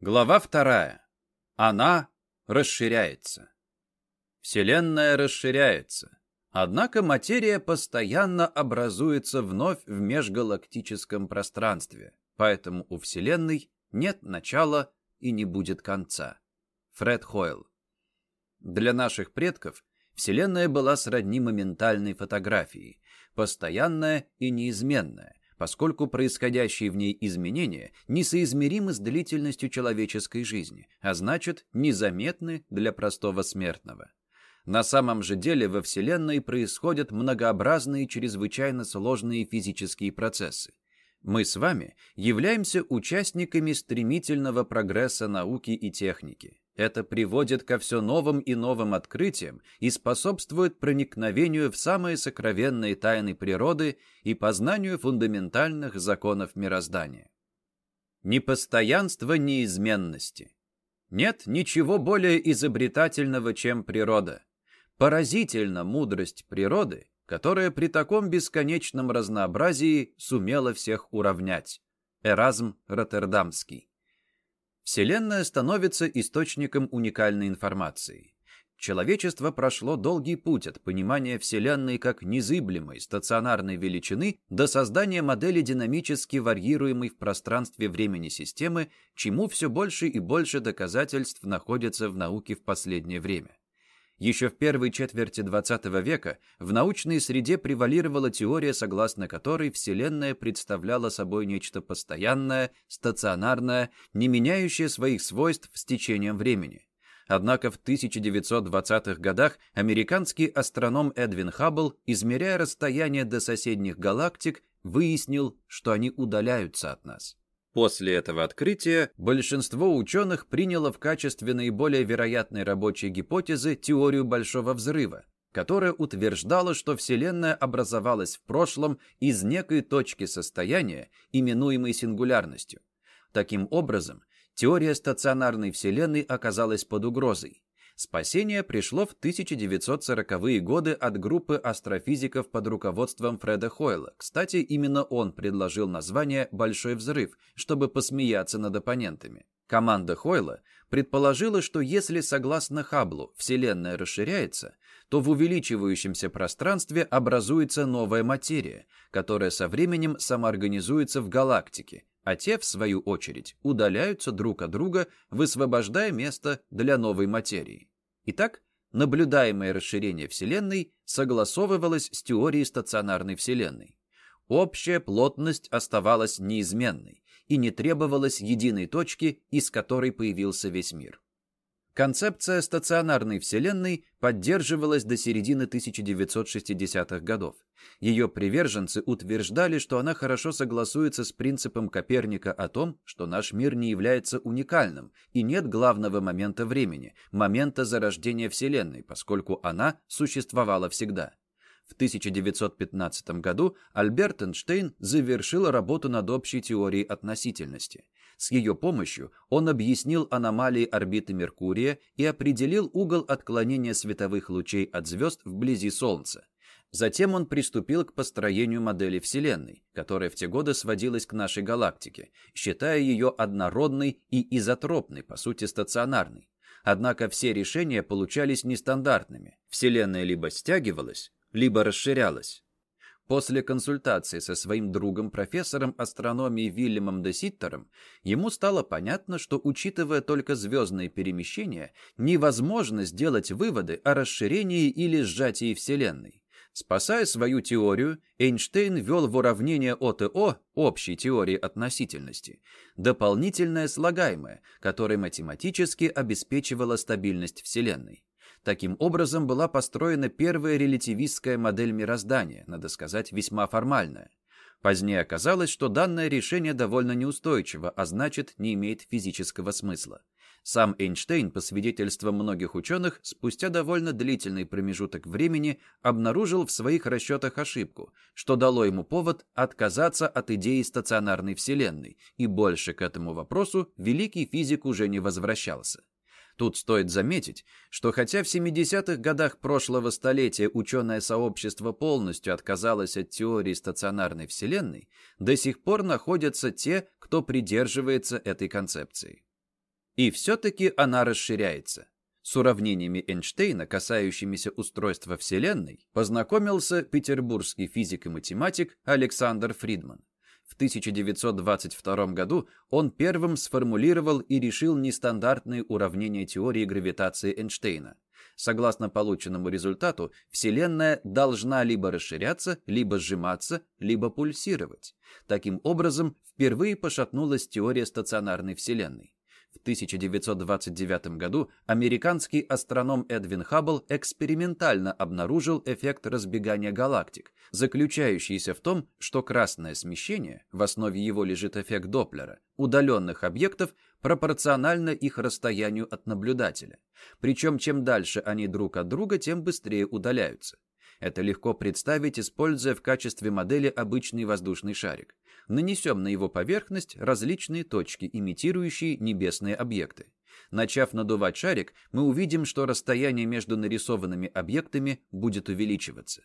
Глава вторая. Она расширяется. Вселенная расширяется. Однако материя постоянно образуется вновь в межгалактическом пространстве, поэтому у Вселенной нет начала и не будет конца. Фред Хойл. Для наших предков Вселенная была сродни моментальной фотографии, постоянная и неизменная, поскольку происходящие в ней изменения несоизмеримы с длительностью человеческой жизни, а значит, незаметны для простого смертного. На самом же деле во Вселенной происходят многообразные чрезвычайно сложные физические процессы. Мы с вами являемся участниками стремительного прогресса науки и техники. Это приводит ко все новым и новым открытиям и способствует проникновению в самые сокровенные тайны природы и познанию фундаментальных законов мироздания. Непостоянство неизменности. Нет ничего более изобретательного, чем природа. Поразительна мудрость природы, которая при таком бесконечном разнообразии сумела всех уравнять. Эразм Роттердамский. Вселенная становится источником уникальной информации. Человечество прошло долгий путь от понимания Вселенной как незыблемой, стационарной величины до создания модели динамически варьируемой в пространстве времени системы, чему все больше и больше доказательств находятся в науке в последнее время. Еще в первой четверти XX века в научной среде превалировала теория, согласно которой Вселенная представляла собой нечто постоянное, стационарное, не меняющее своих свойств с течением времени. Однако в 1920-х годах американский астроном Эдвин Хаббл, измеряя расстояние до соседних галактик, выяснил, что они удаляются от нас. После этого открытия большинство ученых приняло в качестве наиболее вероятной рабочей гипотезы теорию Большого Взрыва, которая утверждала, что Вселенная образовалась в прошлом из некой точки состояния, именуемой сингулярностью. Таким образом, теория стационарной Вселенной оказалась под угрозой. Спасение пришло в 1940-е годы от группы астрофизиков под руководством Фреда Хойла. Кстати, именно он предложил название «Большой взрыв», чтобы посмеяться над оппонентами. Команда Хойла предположила, что если, согласно Хаблу, Вселенная расширяется, то в увеличивающемся пространстве образуется новая материя, которая со временем самоорганизуется в галактике, а те, в свою очередь, удаляются друг от друга, высвобождая место для новой материи. Итак, наблюдаемое расширение Вселенной согласовывалось с теорией стационарной Вселенной. Общая плотность оставалась неизменной, и не требовалось единой точки, из которой появился весь мир. Концепция стационарной Вселенной поддерживалась до середины 1960-х годов. Ее приверженцы утверждали, что она хорошо согласуется с принципом Коперника о том, что наш мир не является уникальным и нет главного момента времени, момента зарождения Вселенной, поскольку она существовала всегда. В 1915 году Альберт Эйнштейн завершил работу над общей теорией относительности. С ее помощью он объяснил аномалии орбиты Меркурия и определил угол отклонения световых лучей от звезд вблизи Солнца. Затем он приступил к построению модели Вселенной, которая в те годы сводилась к нашей галактике, считая ее однородной и изотропной, по сути стационарной. Однако все решения получались нестандартными. Вселенная либо стягивалась, либо расширялась. После консультации со своим другом, профессором астрономии Вильямом де Ситтером, ему стало понятно, что, учитывая только звездные перемещения, невозможно сделать выводы о расширении или сжатии Вселенной. Спасая свою теорию, Эйнштейн ввел в уравнение ОТО, общей теории относительности, дополнительное слагаемое, которое математически обеспечивало стабильность Вселенной. Таким образом была построена первая релятивистская модель мироздания, надо сказать, весьма формальная. Позднее оказалось, что данное решение довольно неустойчиво, а значит, не имеет физического смысла. Сам Эйнштейн, по свидетельствам многих ученых, спустя довольно длительный промежуток времени обнаружил в своих расчетах ошибку, что дало ему повод отказаться от идеи стационарной Вселенной, и больше к этому вопросу великий физик уже не возвращался. Тут стоит заметить, что хотя в 70-х годах прошлого столетия ученое сообщество полностью отказалось от теории стационарной Вселенной, до сих пор находятся те, кто придерживается этой концепции. И все-таки она расширяется. С уравнениями Эйнштейна, касающимися устройства Вселенной, познакомился петербургский физик и математик Александр Фридман. В 1922 году он первым сформулировал и решил нестандартные уравнения теории гравитации Эйнштейна. Согласно полученному результату, Вселенная должна либо расширяться, либо сжиматься, либо пульсировать. Таким образом, впервые пошатнулась теория стационарной Вселенной. В 1929 году американский астроном Эдвин Хаббл экспериментально обнаружил эффект разбегания галактик, заключающийся в том, что красное смещение, в основе его лежит эффект Доплера, удаленных объектов пропорционально их расстоянию от наблюдателя. Причем чем дальше они друг от друга, тем быстрее удаляются. Это легко представить, используя в качестве модели обычный воздушный шарик. Нанесем на его поверхность различные точки, имитирующие небесные объекты. Начав надувать шарик, мы увидим, что расстояние между нарисованными объектами будет увеличиваться.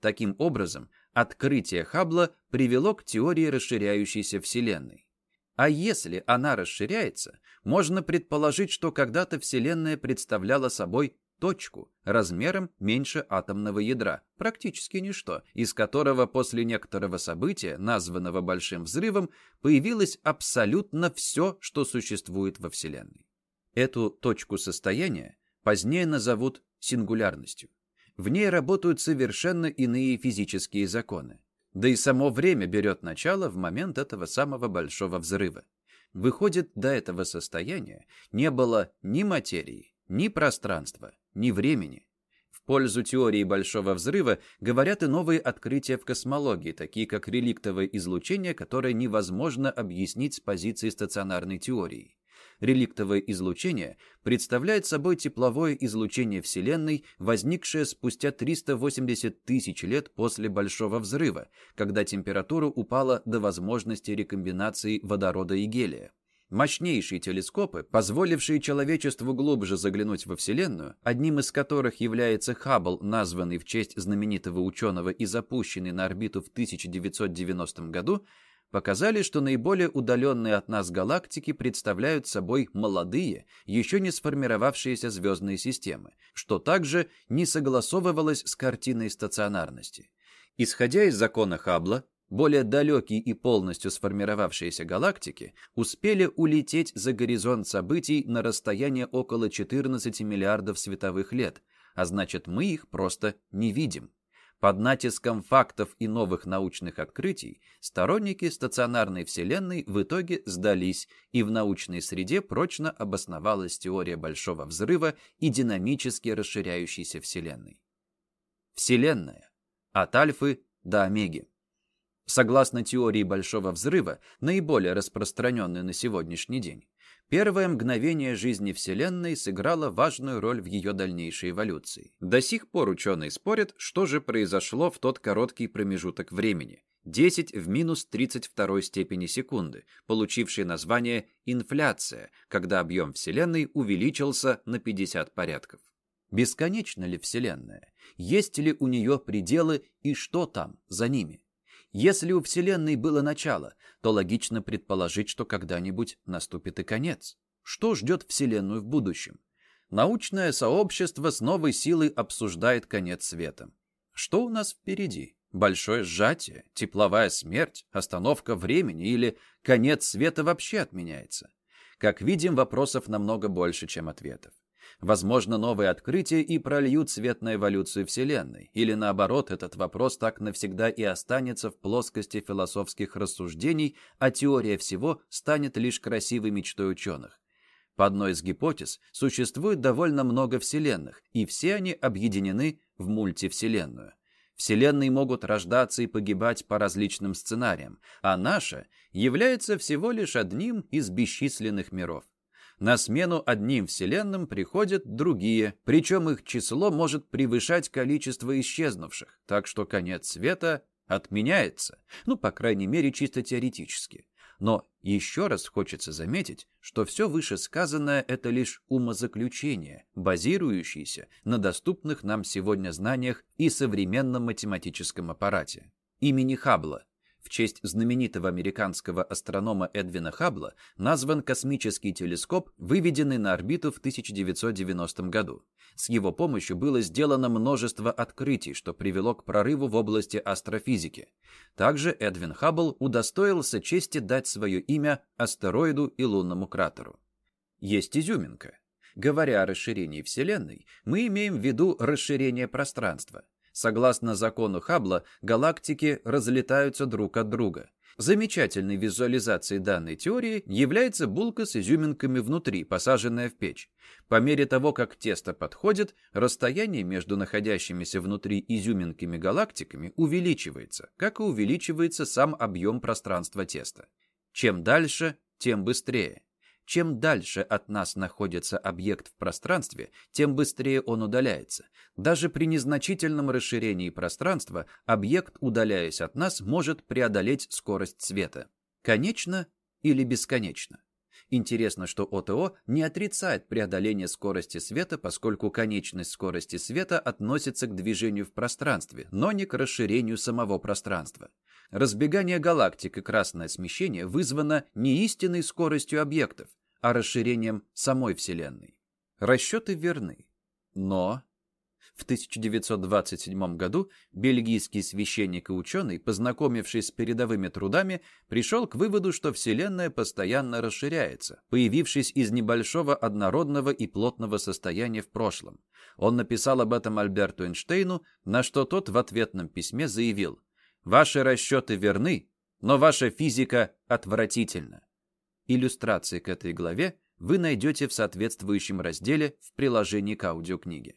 Таким образом, открытие Хаббла привело к теории расширяющейся Вселенной. А если она расширяется, можно предположить, что когда-то Вселенная представляла собой точку размером меньше атомного ядра, практически ничто, из которого после некоторого события, названного Большим Взрывом, появилось абсолютно все, что существует во Вселенной. Эту точку состояния позднее назовут сингулярностью. В ней работают совершенно иные физические законы. Да и само время берет начало в момент этого самого Большого Взрыва. Выходит, до этого состояния не было ни материи, ни пространства, ни времени. В пользу теории Большого Взрыва говорят и новые открытия в космологии, такие как реликтовое излучение, которое невозможно объяснить с позиции стационарной теории. Реликтовое излучение представляет собой тепловое излучение Вселенной, возникшее спустя 380 тысяч лет после Большого Взрыва, когда температура упала до возможности рекомбинации водорода и гелия. Мощнейшие телескопы, позволившие человечеству глубже заглянуть во Вселенную, одним из которых является Хаббл, названный в честь знаменитого ученого и запущенный на орбиту в 1990 году, показали, что наиболее удаленные от нас галактики представляют собой молодые, еще не сформировавшиеся звездные системы, что также не согласовывалось с картиной стационарности. Исходя из закона Хаббла, более далекие и полностью сформировавшиеся галактики успели улететь за горизонт событий на расстояние около 14 миллиардов световых лет, а значит мы их просто не видим. Под натиском фактов и новых научных открытий сторонники стационарной Вселенной в итоге сдались, и в научной среде прочно обосновалась теория Большого Взрыва и динамически расширяющейся Вселенной. Вселенная. От альфы до омеги. Согласно теории Большого Взрыва, наиболее распространенной на сегодняшний день, первое мгновение жизни Вселенной сыграло важную роль в ее дальнейшей эволюции. До сих пор ученые спорят, что же произошло в тот короткий промежуток времени – 10 в минус 32 степени секунды, получивший название инфляция, когда объем Вселенной увеличился на 50 порядков. Бесконечна ли Вселенная? Есть ли у нее пределы и что там за ними? Если у Вселенной было начало, то логично предположить, что когда-нибудь наступит и конец. Что ждет Вселенную в будущем? Научное сообщество с новой силой обсуждает конец света. Что у нас впереди? Большое сжатие, тепловая смерть, остановка времени или конец света вообще отменяется? Как видим, вопросов намного больше, чем ответов. Возможно, новые открытия и прольют свет на эволюцию Вселенной, или наоборот, этот вопрос так навсегда и останется в плоскости философских рассуждений, а теория всего станет лишь красивой мечтой ученых. По одной из гипотез, существует довольно много вселенных, и все они объединены в мультивселенную. Вселенные могут рождаться и погибать по различным сценариям, а наша является всего лишь одним из бесчисленных миров. На смену одним вселенным приходят другие, причем их число может превышать количество исчезнувших, так что конец света отменяется, ну, по крайней мере, чисто теоретически. Но еще раз хочется заметить, что все вышесказанное – это лишь умозаключение, базирующееся на доступных нам сегодня знаниях и современном математическом аппарате. Имени Хаббла В честь знаменитого американского астронома Эдвина Хаббла назван космический телескоп, выведенный на орбиту в 1990 году. С его помощью было сделано множество открытий, что привело к прорыву в области астрофизики. Также Эдвин Хаббл удостоился чести дать свое имя астероиду и лунному кратеру. Есть изюминка. Говоря о расширении Вселенной, мы имеем в виду расширение пространства. Согласно закону Хаббла, галактики разлетаются друг от друга. Замечательной визуализацией данной теории является булка с изюминками внутри, посаженная в печь. По мере того, как тесто подходит, расстояние между находящимися внутри изюминками галактиками увеличивается, как и увеличивается сам объем пространства теста. Чем дальше, тем быстрее. Чем дальше от нас находится объект в пространстве, тем быстрее он удаляется. Даже при незначительном расширении пространства объект, удаляясь от нас, может преодолеть скорость света. Конечно или бесконечно? Интересно, что ОТО не отрицает преодоление скорости света, поскольку конечность скорости света относится к движению в пространстве, но не к расширению самого пространства. Разбегание галактик и красное смещение вызвано не истинной скоростью объектов, а расширением самой Вселенной. Расчеты верны. Но в 1927 году бельгийский священник и ученый, познакомившись с передовыми трудами, пришел к выводу, что Вселенная постоянно расширяется, появившись из небольшого однородного и плотного состояния в прошлом. Он написал об этом Альберту Эйнштейну, на что тот в ответном письме заявил «Ваши расчеты верны, но ваша физика отвратительна». Иллюстрации к этой главе вы найдете в соответствующем разделе в приложении к аудиокниге.